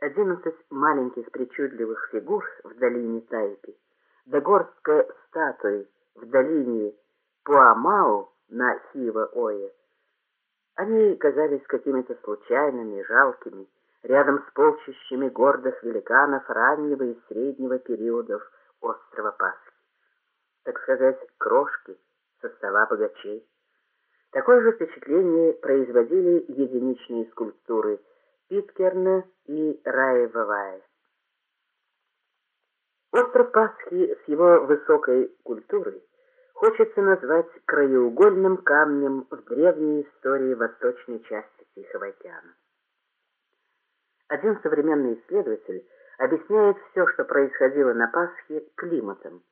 Одиннадцать маленьких причудливых фигур в долине Тайпи, да горстка статуй в долине Пуамау на Хива-Ое. Они казались какими-то случайными, жалкими, рядом с полчищами гордых великанов раннего и среднего периодов острова Пасхи. Так сказать, крошки со стола богачей. Такое же впечатление производили единичные скульптуры Питкерна и Раевовая. Остров Пасхи с его высокой культурой хочется назвать краеугольным камнем в древней истории восточной части Тихого океана. Один современный исследователь объясняет все, что происходило на Пасхе, климатом.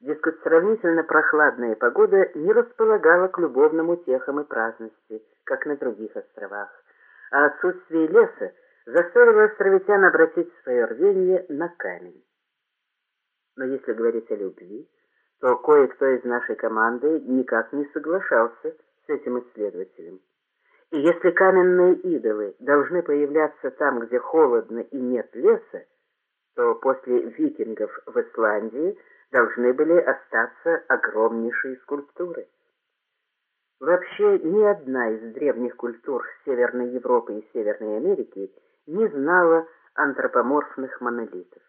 Дескать, сравнительно прохладная погода не располагала к любовным утехам и праздности, как на других островах, а отсутствие леса заставило островитян обратить свое рвение на камень. Но если говорить о любви, то кое-кто из нашей команды никак не соглашался с этим исследователем. И если каменные идолы должны появляться там, где холодно и нет леса, то после викингов в Исландии должны были остаться огромнейшие скульптуры. Вообще ни одна из древних культур Северной Европы и Северной Америки не знала антропоморфных монолитов.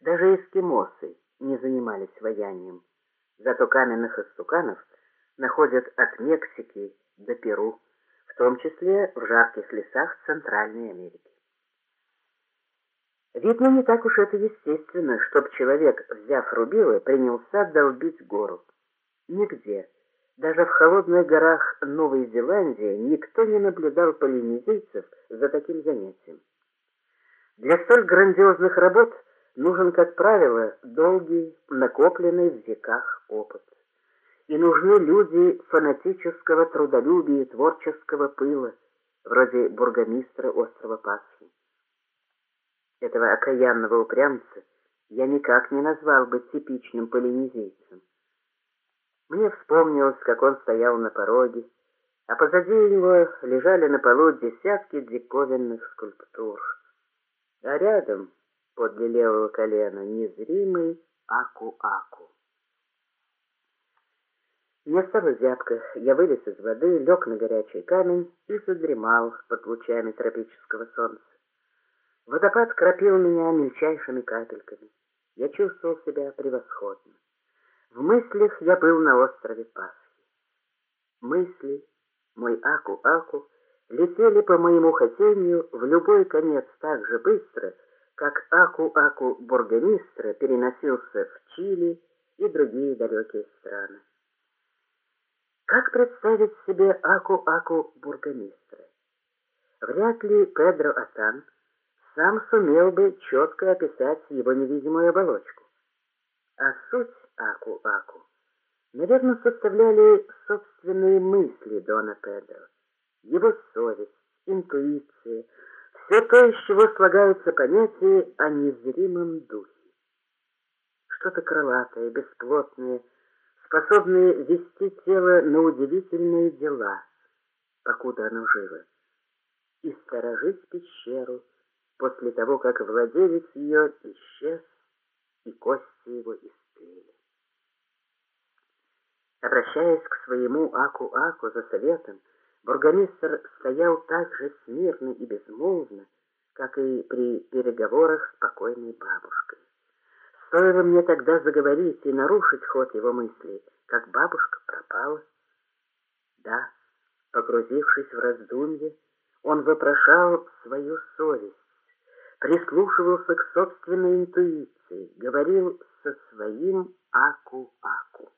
Даже эскимосы не занимались ваянием. Зато каменных истуканов находят от Мексики до Перу, в том числе в жарких лесах Центральной Америки. Видно, не так уж это естественно, чтоб человек, взяв рубилы, принялся долбить гору. Нигде, даже в холодных горах Новой Зеландии, никто не наблюдал полинезийцев за таким занятием. Для столь грандиозных работ нужен, как правило, долгий, накопленный в веках опыт. И нужны люди фанатического трудолюбия и творческого пыла, вроде бургомистра острова Пасхи. Этого окаянного упрямца я никак не назвал бы типичным полинезийцем. Мне вспомнилось, как он стоял на пороге, а позади него лежали на полу десятки диковинных скульптур. А рядом подле левого колена незримый Аку-Аку. Мне стало зябко, я вылез из воды, лег на горячий камень и задремал под лучами тропического солнца. Водопад кропил меня мельчайшими капельками. Я чувствовал себя превосходно. В мыслях я был на острове Пасхи. Мысли, мой Аку-Аку, летели по моему хотению в любой конец так же быстро, как Аку-Аку бургомистра переносился в Чили и другие далекие страны. Как представить себе Аку-Аку бургомистра? Вряд ли Педро Атан сам сумел бы четко описать его невидимую оболочку. А суть Аку-Аку, наверное, составляли собственные мысли Дона Педро, его совесть, интуиция, все то, из чего слагаются понятия о незримом духе. Что-то крылатое, бесплотное, способное вести тело на удивительные дела, покуда оно живо, и сторожить пещеру после того, как владелец ее исчез и кости его истлели. Обращаясь к своему Аку-Аку за советом, Бургомистр стоял так же смирно и безмолвно, как и при переговорах с покойной бабушкой. Стоило мне тогда заговорить и нарушить ход его мыслей, как бабушка пропала. Да, погрузившись в раздумье, он вопрошал свою совесть, прислушивался к собственной интуиции, говорил со своим Аку-Аку.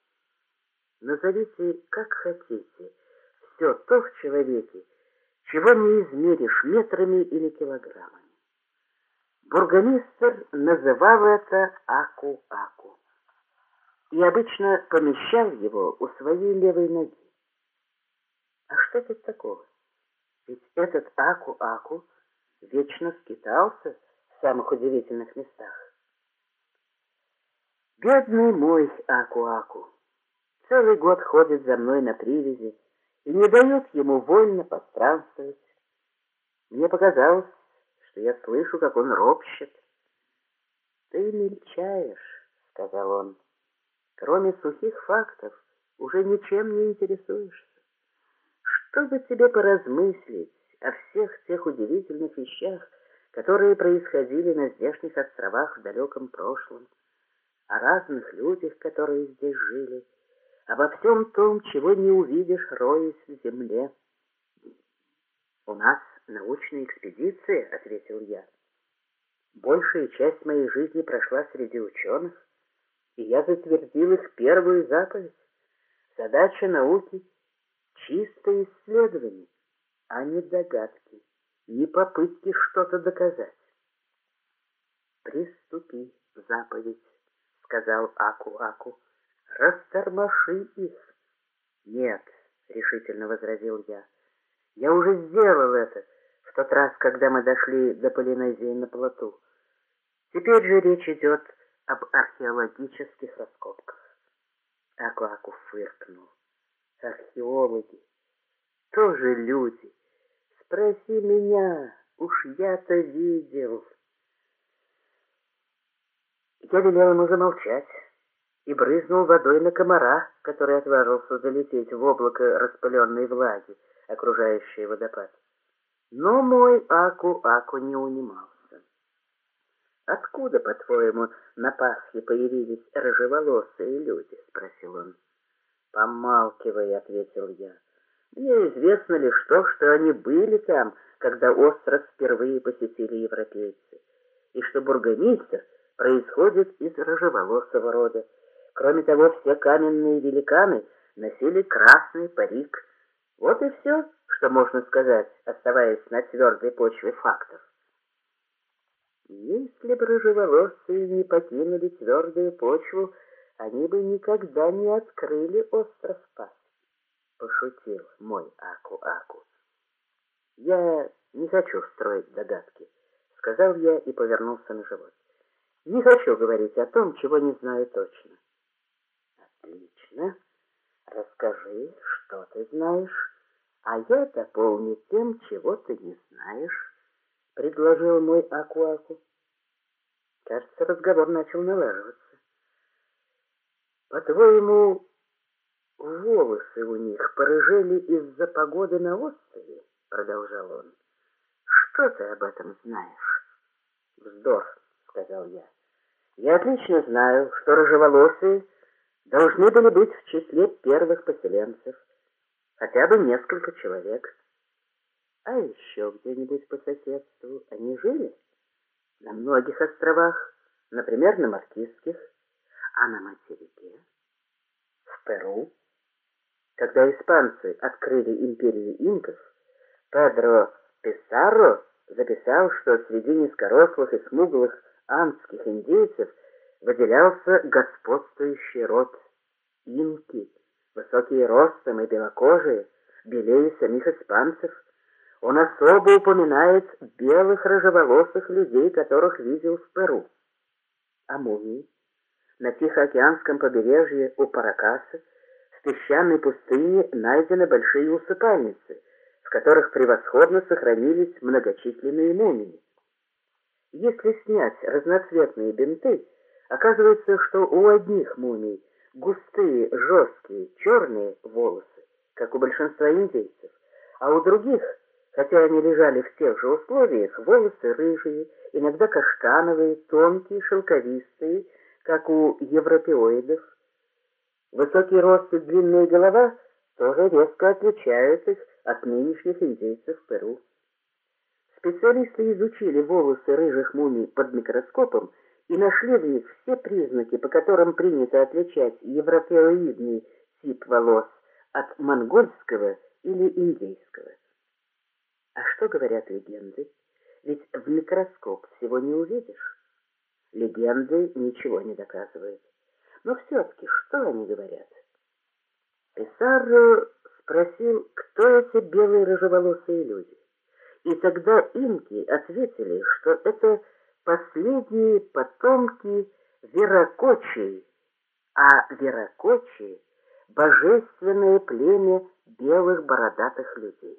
Назовите, как хотите, все то в человеке, чего не измеришь метрами или килограммами. Бургомистр называл это Аку-Аку и обычно помещал его у своей левой ноги. А что тут такого? Ведь этот Аку-Аку вечно скитался в самых удивительных местах. Бедный мой Аку-Аку целый год ходит за мной на привязи, и не дает ему вольно постранствовать. Мне показалось, что я слышу, как он ропщет. «Ты мельчаешь», — сказал он. «Кроме сухих фактов уже ничем не интересуешься. Чтобы тебе поразмыслить о всех тех удивительных вещах, которые происходили на здешних островах в далеком прошлом, о разных людях, которые здесь жили, обо всем том, чего не увидишь, роясь в земле. «У нас научная экспедиция», — ответил я. «Большая часть моей жизни прошла среди ученых, и я затвердил их первую заповедь. Задача науки — чистое исследование, а не догадки, не попытки что-то доказать. «Приступи, заповедь», — сказал Аку-Аку, — «растормоши их». «Нет», — решительно возразил я, — «я уже сделал это в тот раз, когда мы дошли до Полинезии на плоту. Теперь же речь идет об археологических раскопках». Аку-Аку фыркнул. «Археологи тоже люди». Спроси меня, уж я-то видел. Я велел ему замолчать и брызнул водой на комара, который отважился залететь в облако распыленной влаги, окружающее водопад. Но мой Аку-Аку не унимался. «Откуда, по-твоему, на Пасхе появились рыжеволосые люди?» — спросил он. «Помалкивай», — ответил я. Мне известно лишь то, что они были там, когда остров впервые посетили европейцы, и что бургомистр происходит из рыжеволосого рода. Кроме того, все каменные великаны носили красный парик. Вот и все, что можно сказать, оставаясь на твердой почве фактов. Если бы рыжеволосые не покинули твердую почву, они бы никогда не открыли остров Пас пошутил мой Аку-Аку. «Я не хочу строить догадки», — сказал я и повернулся на живот. «Не хочу говорить о том, чего не знаю точно». «Отлично. Расскажи, что ты знаешь, а я дополню тем, чего ты не знаешь», — предложил мой Аку-Аку. Кажется, разговор начал налаживаться. «По-твоему, волосы у них порыжели из-за погоды на острове, продолжал он. Что ты об этом знаешь? Вздор, сказал я. Я отлично знаю, что рыжеволосые должны были быть в числе первых поселенцев, хотя бы несколько человек. А еще где-нибудь по соседству они жили? На многих островах, например, на Маркизских, а на материке? В Перу? Когда испанцы открыли империю инков, Педро Писарро записал, что среди низкорослых и смуглых андских индейцев выделялся господствующий род инки, высокие ростом и белокожие, белее самих испанцев. Он особо упоминает белых рыжеволосых людей, которых видел в Перу. А мумии? На Тихоокеанском побережье у Паракаса в песчаной пустыне найдены большие усыпальницы, в которых превосходно сохранились многочисленные мумии. Если снять разноцветные бинты, оказывается, что у одних мумий густые, жесткие, черные волосы, как у большинства индейцев, а у других, хотя они лежали в тех же условиях, волосы рыжие, иногда каштановые, тонкие, шелковистые, как у европеоидов, Высокий рост и длинная голова тоже резко отличают их от нынешних индейцев Перу. Специалисты изучили волосы рыжих мумий под микроскопом и нашли в них все признаки, по которым принято отличать европеоидный тип волос от монгольского или индейского. А что говорят легенды? Ведь в микроскоп всего не увидишь. Легенды ничего не доказывают. Но все-таки, что они говорят? Писарро спросил, кто эти белые рыжеволосые люди. И тогда инки ответили, что это последние потомки Веракочи, а Веракочи — божественное племя белых бородатых людей.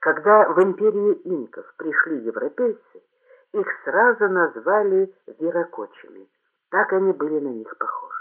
Когда в империю инков пришли европейцы, их сразу назвали веракочами. Так они были на них похожи.